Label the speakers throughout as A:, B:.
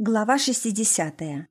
A: Глава 60.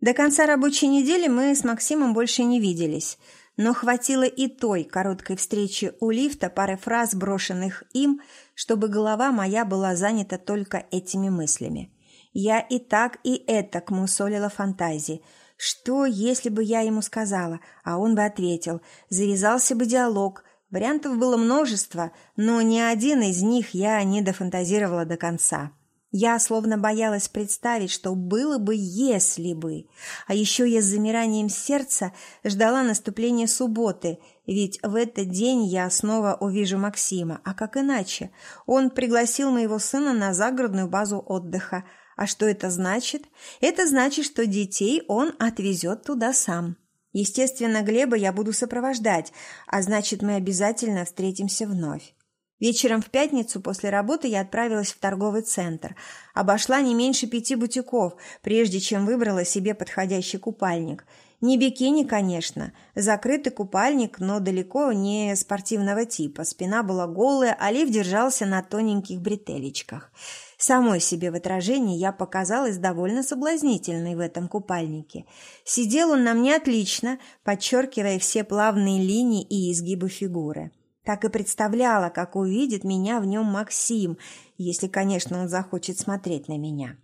A: До конца рабочей недели мы с Максимом больше не виделись, но хватило и той короткой встречи у лифта пары фраз, брошенных им, чтобы голова моя была занята только этими мыслями. Я и так, и этак мусолила фантазии. Что, если бы я ему сказала, а он бы ответил, завязался бы диалог – Вариантов было множество, но ни один из них я не дофантазировала до конца. Я словно боялась представить, что было бы, если бы. А еще я с замиранием сердца ждала наступления субботы, ведь в этот день я снова увижу Максима. А как иначе? Он пригласил моего сына на загородную базу отдыха. А что это значит? Это значит, что детей он отвезет туда сам. Естественно, Глеба я буду сопровождать, а значит, мы обязательно встретимся вновь. Вечером в пятницу после работы я отправилась в торговый центр. Обошла не меньше пяти бутиков, прежде чем выбрала себе подходящий купальник. Не бикини, конечно. Закрытый купальник, но далеко не спортивного типа. Спина была голая, а лиф держался на тоненьких бретелечках. Самой себе в отражении я показалась довольно соблазнительной в этом купальнике. Сидел он на мне отлично, подчеркивая все плавные линии и изгибы фигуры. Так и представляла, как увидит меня в нем Максим, если, конечно, он захочет смотреть на меня.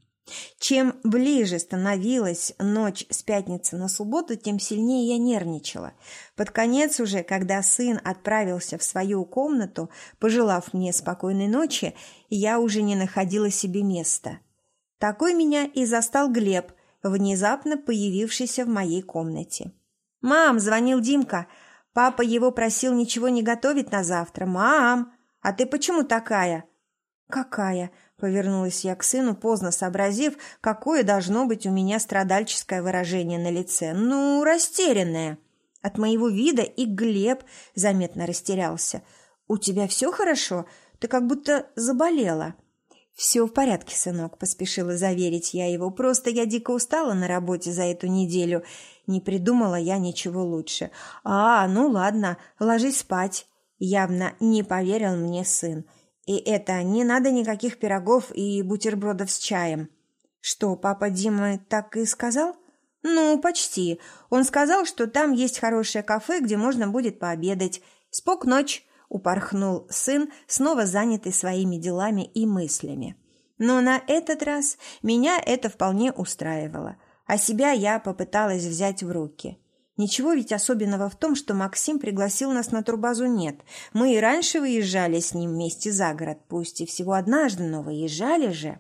A: Чем ближе становилась ночь с пятницы на субботу, тем сильнее я нервничала. Под конец уже, когда сын отправился в свою комнату, пожелав мне спокойной ночи, я уже не находила себе места. Такой меня и застал Глеб, внезапно появившийся в моей комнате. «Мам!» – звонил Димка – Папа его просил ничего не готовить на завтра. «Мам, а ты почему такая?» «Какая?» – повернулась я к сыну, поздно сообразив, какое должно быть у меня страдальческое выражение на лице. «Ну, растерянная». От моего вида и Глеб заметно растерялся. «У тебя все хорошо? Ты как будто заболела». «Все в порядке, сынок», – поспешила заверить я его. «Просто я дико устала на работе за эту неделю. Не придумала я ничего лучше. А, ну ладно, ложись спать». Явно не поверил мне сын. «И это, не надо никаких пирогов и бутербродов с чаем». «Что, папа Дима так и сказал?» «Ну, почти. Он сказал, что там есть хорошее кафе, где можно будет пообедать. Спок ночь» упорхнул сын, снова занятый своими делами и мыслями. Но на этот раз меня это вполне устраивало, а себя я попыталась взять в руки. Ничего ведь особенного в том, что Максим пригласил нас на турбазу нет. Мы и раньше выезжали с ним вместе за город, пусть и всего однажды, но выезжали же.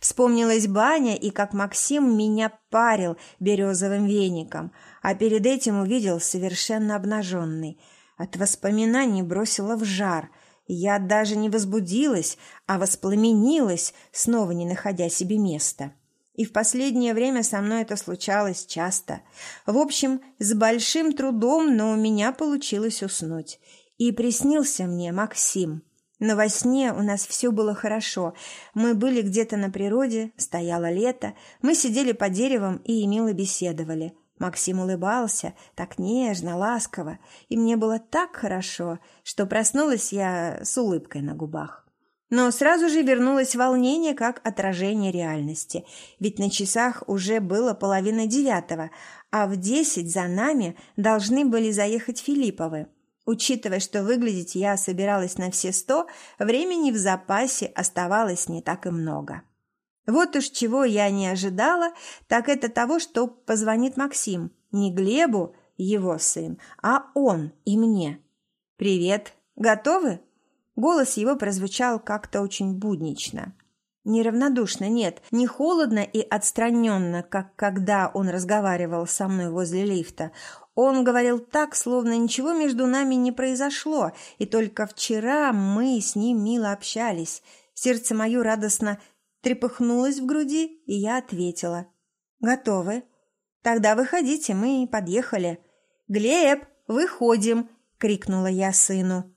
A: Вспомнилась баня и как Максим меня парил березовым веником, а перед этим увидел совершенно обнаженный – от воспоминаний бросила в жар. Я даже не возбудилась, а воспламенилась, снова не находя себе места. И в последнее время со мной это случалось часто. В общем, с большим трудом, но у меня получилось уснуть. И приснился мне Максим. Но во сне у нас все было хорошо. Мы были где-то на природе, стояло лето, мы сидели под деревом и мило беседовали – Максим улыбался так нежно, ласково, и мне было так хорошо, что проснулась я с улыбкой на губах. Но сразу же вернулось волнение как отражение реальности, ведь на часах уже было половина девятого, а в десять за нами должны были заехать Филипповы. Учитывая, что выглядеть я собиралась на все сто, времени в запасе оставалось не так и много. Вот уж чего я не ожидала, так это того, что позвонит Максим. Не Глебу, его сын, а он и мне. «Привет. Готовы?» Голос его прозвучал как-то очень буднично. Неравнодушно, нет, не холодно и отстраненно, как когда он разговаривал со мной возле лифта. Он говорил так, словно ничего между нами не произошло, и только вчера мы с ним мило общались. Сердце мое радостно трепыхнулась в груди, и я ответила. «Готовы? Тогда выходите, мы подъехали». «Глеб, выходим!» – крикнула я сыну.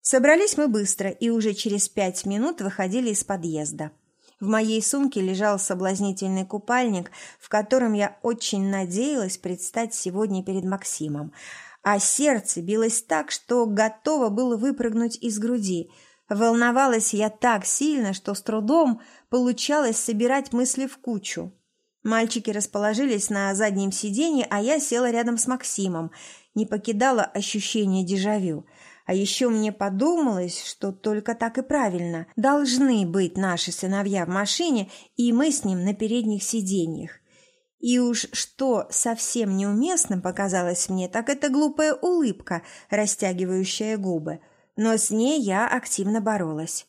A: Собрались мы быстро и уже через пять минут выходили из подъезда. В моей сумке лежал соблазнительный купальник, в котором я очень надеялась предстать сегодня перед Максимом. А сердце билось так, что готово было выпрыгнуть из груди – Волновалась я так сильно, что с трудом получалось собирать мысли в кучу. Мальчики расположились на заднем сиденье, а я села рядом с Максимом. Не покидало ощущение дежавю. А еще мне подумалось, что только так и правильно. Должны быть наши сыновья в машине, и мы с ним на передних сиденьях. И уж что совсем неуместным показалось мне, так это глупая улыбка, растягивающая губы – но с ней я активно боролась.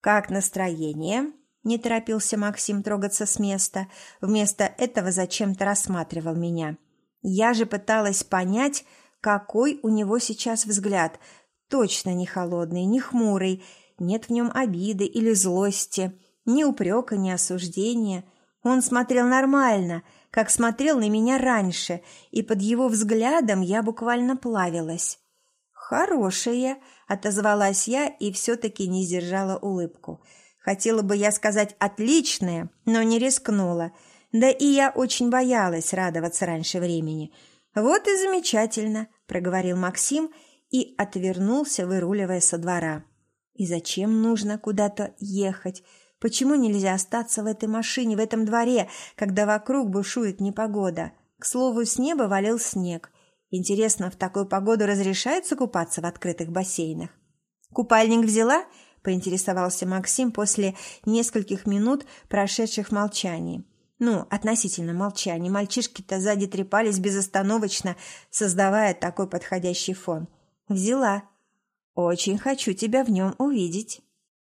A: «Как настроение?» – не торопился Максим трогаться с места. Вместо этого зачем-то рассматривал меня. Я же пыталась понять, какой у него сейчас взгляд. Точно не холодный, не хмурый, нет в нем обиды или злости, ни упрека, ни осуждения. Он смотрел нормально, как смотрел на меня раньше, и под его взглядом я буквально плавилась. «Хорошее», – отозвалась я и все-таки не сдержала улыбку. Хотела бы я сказать «отличное», но не рискнула. Да и я очень боялась радоваться раньше времени. «Вот и замечательно», – проговорил Максим и отвернулся, выруливая со двора. «И зачем нужно куда-то ехать?» Почему нельзя остаться в этой машине, в этом дворе, когда вокруг бушует непогода? К слову, с неба валил снег. Интересно, в такую погоду разрешается купаться в открытых бассейнах? Купальник взяла? поинтересовался Максим после нескольких минут, прошедших в. Ну, относительно молчания. Мальчишки-то сзади трепались безостановочно, создавая такой подходящий фон. Взяла. Очень хочу тебя в нем увидеть.